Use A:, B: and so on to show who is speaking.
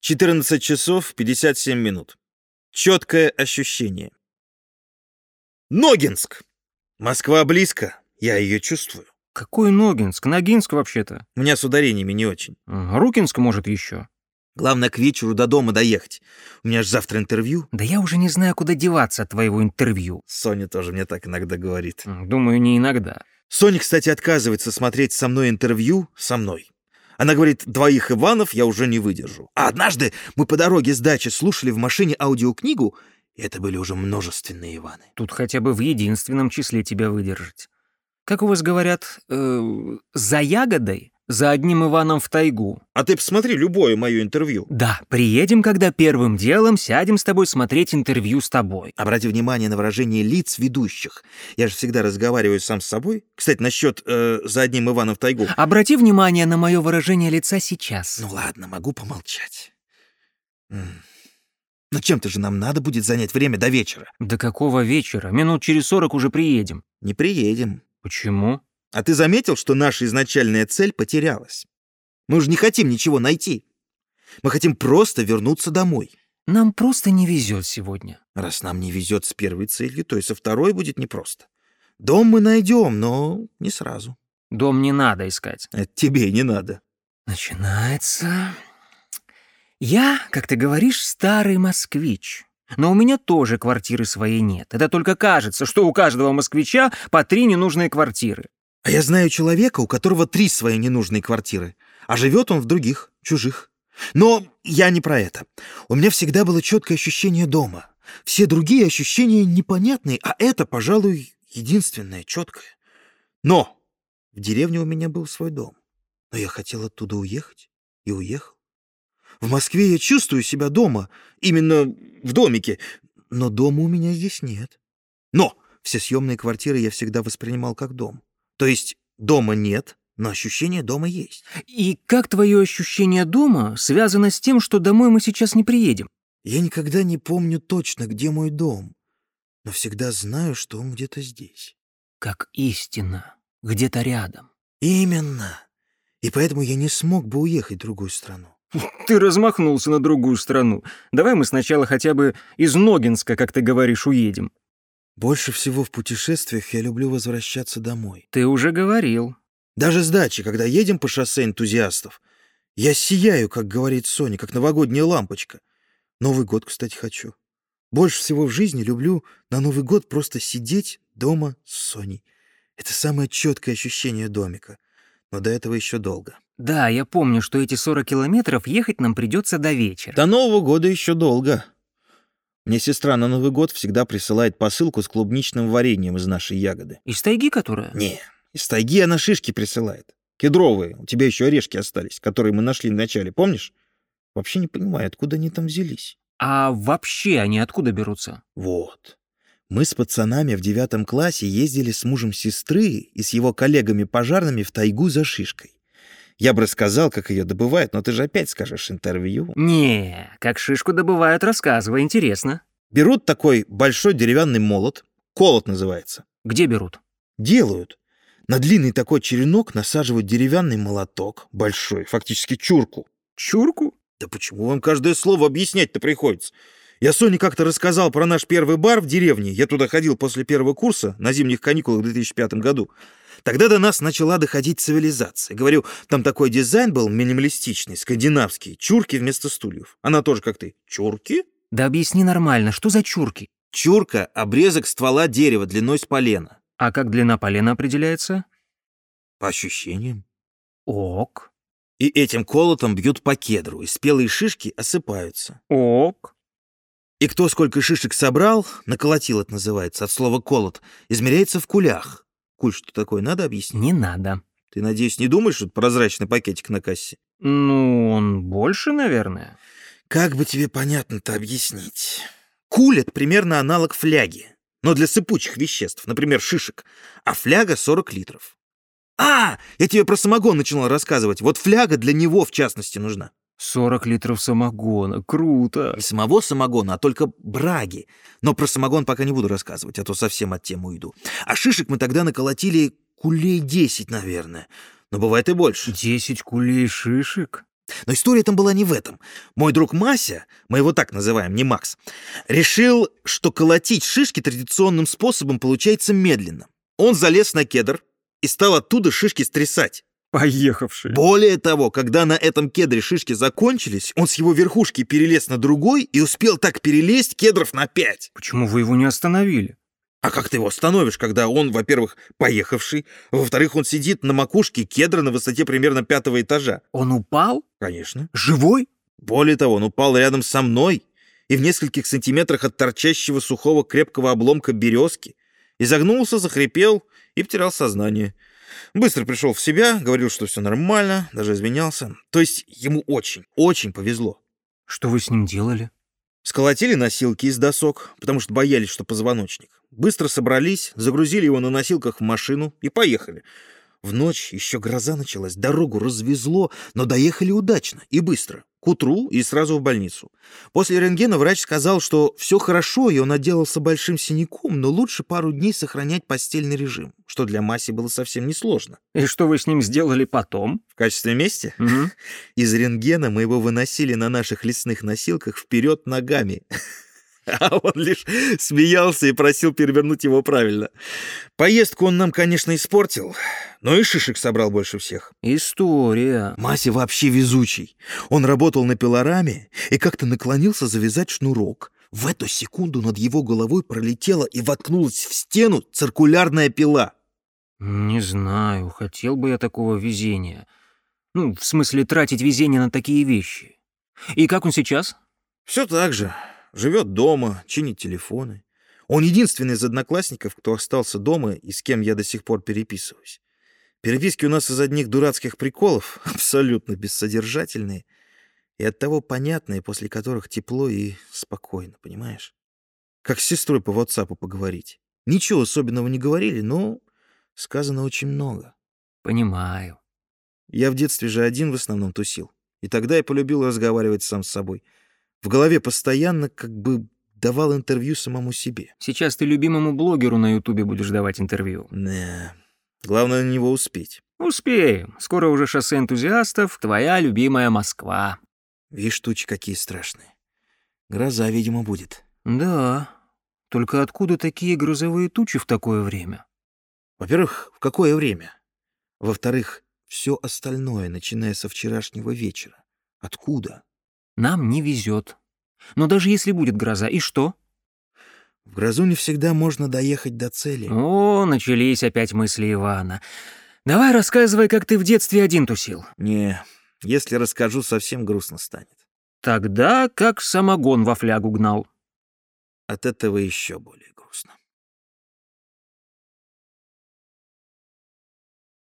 A: 14 часов 57 минут. Четкое ощущение. Ногинск! Москва близко, я ее чувствую.
B: Какой Ногинск? Ногинск вообще-то.
A: У меня с ударениями не очень.
B: Рукинск, может, еще.
A: Главное, к вечеру до дома доехать. У меня же завтра интервью.
B: Да я уже не знаю, куда деваться от твоего интервью.
A: Соня тоже мне так иногда говорит.
B: Думаю, не иногда.
A: Соня, кстати, отказывается смотреть со мной интервью со мной. Она говорит, двоих Иванов я уже не выдержу. А однажды мы по дороге с дачи слушали в машине аудиокнигу, и это были уже множественные Иваны.
B: Тут хотя бы в единственном числе тебя выдержать. Как у вас говорят, э, за ягодой, за одним Иваном в тайгу.
A: А ты посмотри любое мое интервью.
B: Да, приедем, когда первым делом сядем с тобой смотреть интервью с тобой.
A: Обрати внимание на выражение лиц ведущих. Я же всегда разговариваю сам с собой. Кстати, насчет э, «за одним Иваном в тайгу».
B: Обрати внимание на мое выражение лица сейчас.
A: Ну ладно, могу помолчать. Но чем-то же нам надо будет занять время до вечера.
B: До какого вечера? Минут через сорок уже приедем.
A: Не приедем.
B: Почему?
A: А ты заметил, что наша изначальная цель потерялась? Мы уже не хотим ничего найти. Мы хотим просто вернуться домой.
B: Нам просто не везет сегодня.
A: Раз нам не везет с первой целью, то и со второй будет непросто. Дом мы найдем, но не сразу.
B: Дом не надо искать.
A: Это тебе не надо.
B: Начинается... Я, как ты говоришь, старый москвич. Но у меня тоже квартиры своей нет. Это только кажется, что у каждого москвича по три ненужные квартиры.
A: А я знаю человека, у которого три свои ненужные квартиры, а живет он в других, чужих. Но я не про это. У меня всегда было четкое ощущение дома. Все другие ощущения непонятные, а это, пожалуй, единственное четкое. Но в деревне у меня был свой дом. Но я хотел оттуда уехать и уехал. В Москве я чувствую себя дома, именно в домике, но дома у меня здесь нет. Но все съемные квартиры я всегда воспринимал как дом. То есть дома нет, но ощущение дома есть.
B: И как твое ощущение дома связано с тем, что домой мы сейчас не приедем?
A: Я никогда не помню точно, где мой дом, но всегда знаю, что он где-то здесь.
B: Как истина, где-то рядом.
A: Именно. И поэтому я не смог бы уехать в другую страну.
B: Ты размахнулся на другую страну. Давай мы сначала хотя бы из Ногинска, как ты говоришь, уедем.
A: Больше всего в путешествиях я люблю возвращаться домой.
B: Ты уже говорил.
A: Даже с дачи, когда едем по шоссе энтузиастов, я сияю, как говорит Соня, как новогодняя лампочка. Новый год, кстати, хочу. Больше всего в жизни люблю на Новый год просто сидеть дома с Соней. Это самое четкое ощущение домика. Но до этого еще долго.
B: Да, я помню, что эти 40 километров ехать нам придется до вечера.
A: До Нового года еще долго. Мне сестра на Новый год всегда присылает посылку с клубничным вареньем из нашей ягоды.
B: Из тайги которая?
A: Не, из тайги она шишки присылает. Кедровые. У тебя еще орешки остались, которые мы нашли вначале, помнишь? Вообще не понимаю, откуда они там взялись.
B: А вообще они откуда берутся?
A: Вот. Мы с пацанами в девятом классе ездили с мужем сестры и с его коллегами-пожарными в тайгу за шишкой. Я бы рассказал, как ее добывают, но ты же опять скажешь интервью.
B: Не, как шишку добывают, рассказывай, интересно.
A: Берут такой большой деревянный молот, колот называется.
B: Где берут?
A: Делают. На длинный такой черенок насаживают деревянный молоток, большой, фактически чурку.
B: Чурку?
A: Да почему вам каждое слово объяснять-то приходится? Я Соне как-то рассказал про наш первый бар в деревне. Я туда ходил после первого курса на зимних каникулах в 2005 году. Тогда до нас начала доходить цивилизация. Говорю, там такой дизайн был минималистичный, скандинавский. Чурки вместо стульев. Она тоже как ты. Чурки?
B: Да объясни нормально, что за чурки?
A: Чурка — обрезок ствола дерева длиной с полена.
B: А как длина полена определяется?
A: По ощущениям.
B: Ок.
A: И этим колотом бьют по кедру, и спелые шишки осыпаются.
B: Ок.
A: И кто сколько шишек собрал, наколотил это называется, от слова «колот», измеряется в кулях. Куль, что такое, надо объяснить?
B: Не надо.
A: Ты, надеюсь, не думаешь, что это прозрачный пакетик на кассе?
B: Ну, он больше, наверное.
A: Как бы тебе понятно-то объяснить? Куль — это примерно аналог фляги, но для сыпучих веществ, например, шишек, а фляга — 40 литров. А, я тебе про самогон начинал рассказывать. Вот фляга для него, в частности, нужна.
B: 40 литров самогона. Круто.
A: Не самого самогона, а только браги. Но про самогон пока не буду рассказывать, а то совсем от темы уйду. А шишек мы тогда наколотили кулей 10, наверное. Но бывает и больше.
B: 10 кулей шишек?
A: Но история там была не в этом. Мой друг Мася, мы его так называем, не Макс, решил, что колотить шишки традиционным способом получается медленно. Он залез на кедр и стал оттуда шишки стрясать.
B: Поехавший.
A: Более того, когда на этом кедре шишки закончились, он с его верхушки перелез на другой и успел так перелезть кедров на пять.
B: Почему вы его не остановили?
A: А как ты его остановишь, когда он, во-первых, поехавший, во-вторых, он сидит на макушке кедра на высоте примерно пятого этажа?
B: Он упал?
A: Конечно.
B: Живой?
A: Более того, он упал рядом со мной и в нескольких сантиметрах от торчащего сухого крепкого обломка березки. Изогнулся, захрипел и потерял сознание. Быстро пришел в себя, говорил, что все нормально, даже изменялся. То есть ему очень, очень повезло.
B: Что вы с ним делали?
A: Сколотили носилки из досок, потому что боялись, что позвоночник. Быстро собрались, загрузили его на носилках в машину и поехали. В ночь еще гроза началась, дорогу развезло, но доехали удачно и быстро. К утру и сразу в больницу. После рентгена врач сказал, что все хорошо, и он отделался большим синяком, но лучше пару дней сохранять постельный режим, что для Маси было совсем несложно.
B: И что вы с ним сделали потом?
A: В качестве мести?
B: Мгм.
A: Из рентгена мы его выносили на наших лесных носилках вперед ногами. А он лишь смеялся и просил перевернуть его правильно. Поездку он нам, конечно, испортил, но и шишек собрал больше всех.
B: История.
A: Мася вообще везучий. Он работал на пилораме и как-то наклонился завязать шнурок. В эту секунду над его головой пролетела и воткнулась в стену циркулярная пила.
B: Не знаю, хотел бы я такого везения. Ну, в смысле, тратить везение на такие вещи. И как он сейчас?
A: Все так же. Живет дома, чинит телефоны. Он единственный из одноклассников, кто остался дома и с кем я до сих пор переписываюсь. Переписки у нас из одних дурацких приколов, абсолютно бессодержательные, и оттого понятные, после которых тепло и спокойно, понимаешь? Как с сестрой по WhatsApp поговорить. Ничего особенного не говорили, но сказано очень много.
B: Понимаю.
A: Я в детстве же один в основном тусил. И тогда я полюбил разговаривать сам с собой. В голове постоянно как бы давал интервью самому себе.
B: Сейчас ты любимому блогеру на Ютубе будешь давать интервью.
A: Да. Главное на него успеть.
B: Успеем. Скоро уже шоссе энтузиастов, твоя любимая Москва.
A: Видишь, тучи какие страшные. Гроза, видимо, будет.
B: Да. Только откуда такие грозовые тучи в такое время?
A: Во-первых, в какое время? Во-вторых, все остальное, начиная со вчерашнего вечера. Откуда?
B: Нам не везет. Но даже если будет гроза, и что?
A: В грозу не всегда можно доехать до цели.
B: О, начались опять мысли Ивана. Давай рассказывай, как ты в детстве один тусил.
A: Не, если расскажу, совсем грустно станет.
B: Тогда как самогон во флягу гнал.
A: От этого еще более